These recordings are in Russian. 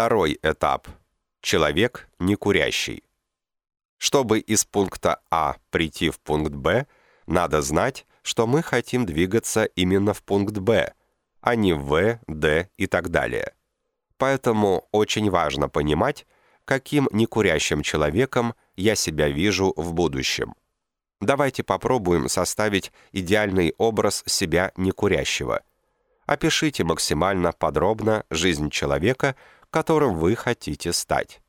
Второй этап. Человек не курящий. Чтобы из пункта А прийти в пункт Б, надо знать, что мы хотим двигаться именно в пункт Б, а не в В, Д и так далее. Поэтому очень важно понимать, каким некурящим человеком я себя вижу в будущем. Давайте попробуем составить идеальный образ себя некурящего. Опишите максимально подробно жизнь человека, которым вы хотите стать.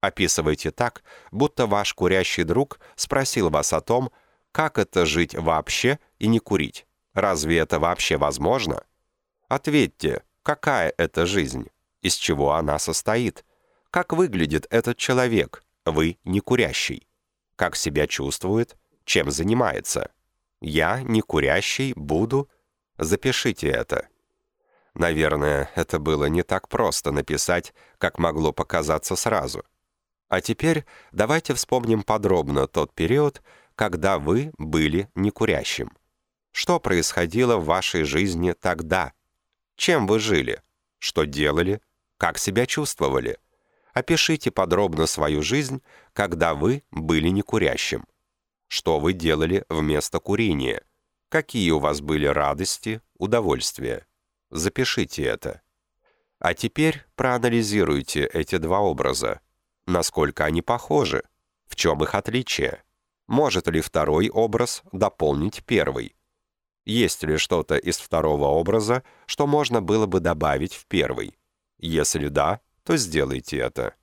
Описывайте так, будто ваш курящий друг спросил вас о том, как это жить вообще и не курить. Разве это вообще возможно? Ответьте, какая это жизнь, из чего она состоит, как выглядит этот человек, вы не курящий, как себя чувствует, чем занимается. Я не курящий буду, запишите это. Наверное, это было не так просто написать, как могло показаться сразу. А теперь давайте вспомним подробно тот период, когда вы были некурящим. Что происходило в вашей жизни тогда? Чем вы жили? Что делали? Как себя чувствовали? Опишите подробно свою жизнь, когда вы были некурящим. Что вы делали вместо курения? Какие у вас были радости, удовольствия? Запишите это. А теперь проанализируйте эти два образа. Насколько они похожи? В чем их отличие? Может ли второй образ дополнить первый? Есть ли что-то из второго образа, что можно было бы добавить в первый? Если да, то сделайте это.